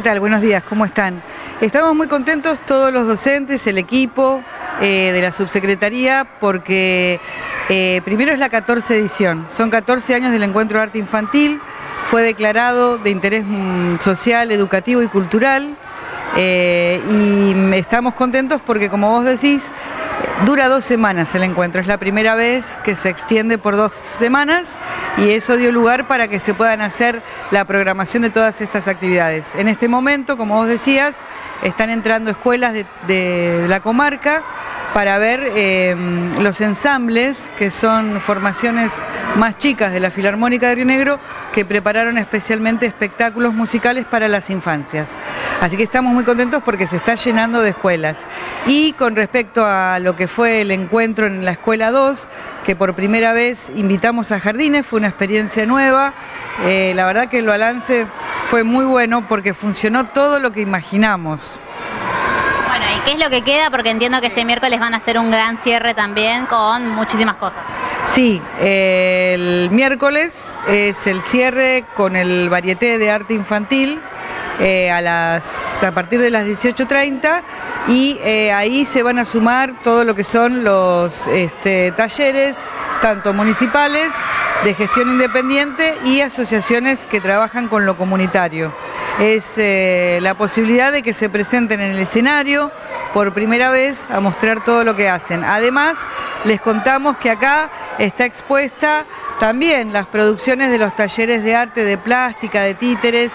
¿Qué tal? Buenos días, ¿cómo están? Estamos muy contentos todos los docentes, el equipo eh, de la subsecretaría, porque eh, primero es la 14 edición, son 14 años del Encuentro de Arte Infantil, fue declarado de interés mm, social, educativo y cultural, eh, y estamos contentos porque, como vos decís, dura dos semanas el encuentro, es la primera vez que se extiende por dos semanas y eso dio lugar para que se puedan hacer la programación de todas estas actividades. En este momento, como vos decías, están entrando escuelas de, la comarca para ver eh, los ensambles, que son formaciones más chicas de la Filarmónica de Río Negro, que prepararon especialmente espectáculos musicales para las infancias. Así que estamos muy contentos porque se está llenando de escuelas. Y con respecto a lo que fue el encuentro en la Escuela 2, que por primera vez invitamos a Jardines, fue una experiencia nueva. Eh, la verdad que el balance fue muy bueno porque funcionó todo lo que imaginamos. Bueno, ¿y qué es lo que queda? Porque entiendo que este miércoles van a hacer un gran cierre también con muchísimas cosas. Sí, el miércoles es el cierre con el varieté de arte infantil eh, a, las, a partir de las 18.30 y eh, ahí se van a sumar todo lo que son los este, talleres, tanto municipales, de gestión independiente y asociaciones que trabajan con lo comunitario. Es eh, la posibilidad de que se presenten en el escenario por primera vez a mostrar todo lo que hacen. Además, les contamos que acá está expuesta también las producciones de los talleres de arte, de plástica, de títeres,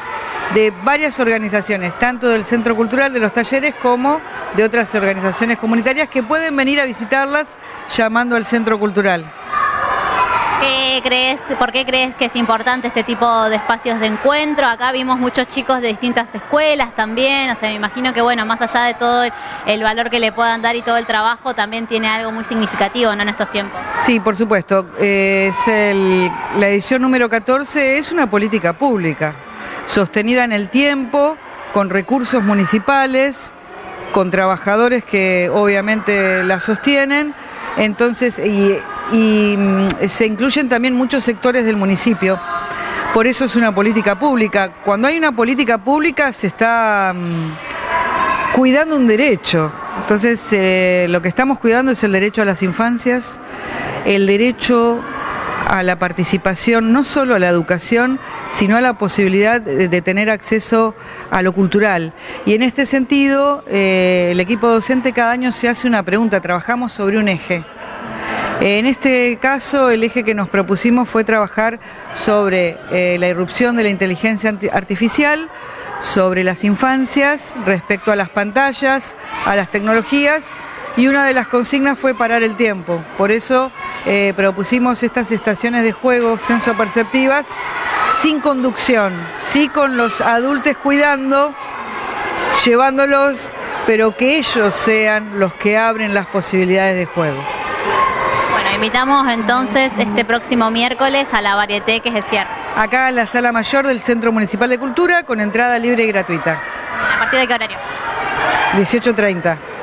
de varias organizaciones, tanto del Centro Cultural de los Talleres como de otras organizaciones comunitarias que pueden venir a visitarlas llamando al Centro Cultural. ¿Qué crees, ¿Por qué crees que es importante este tipo de espacios de encuentro? Acá vimos muchos chicos de distintas escuelas también, o sea, me imagino que bueno, más allá de todo el valor que le puedan dar y todo el trabajo, también tiene algo muy significativo ¿no? en estos tiempos. Sí, por supuesto. Es la edición número 14 es una política pública sostenida en el tiempo, con recursos municipales, con trabajadores que obviamente la sostienen, entonces, y, mm, se incluyen también muchos sectores del municipio. Por eso es una política pública. Cuando hay una política pública se está mm, cuidando un derecho. Entonces, eh, lo que estamos cuidando es el derecho a las infancias, el derecho a la participación, no solo a la educación, sino a la posibilidad de, tener acceso a lo cultural. Y en este sentido, eh, el equipo docente cada año se hace una pregunta, trabajamos sobre un eje. En este caso, el eje que nos propusimos fue trabajar sobre eh, la irrupción de la inteligencia artificial, sobre las infancias, respecto a las pantallas, a las tecnologías, y una de las consignas fue parar el tiempo. Por eso eh, propusimos estas estaciones de juego sensoperceptivas sin conducción, sí con los adultos cuidando, llevándolos, pero que ellos sean los que abren las posibilidades de juego. Bueno, invitamos entonces este próximo miércoles a la varieté que es el cierre. Acá en la sala mayor del Centro Municipal de Cultura con entrada libre y gratuita. ¿A partir de qué horario? 18.30.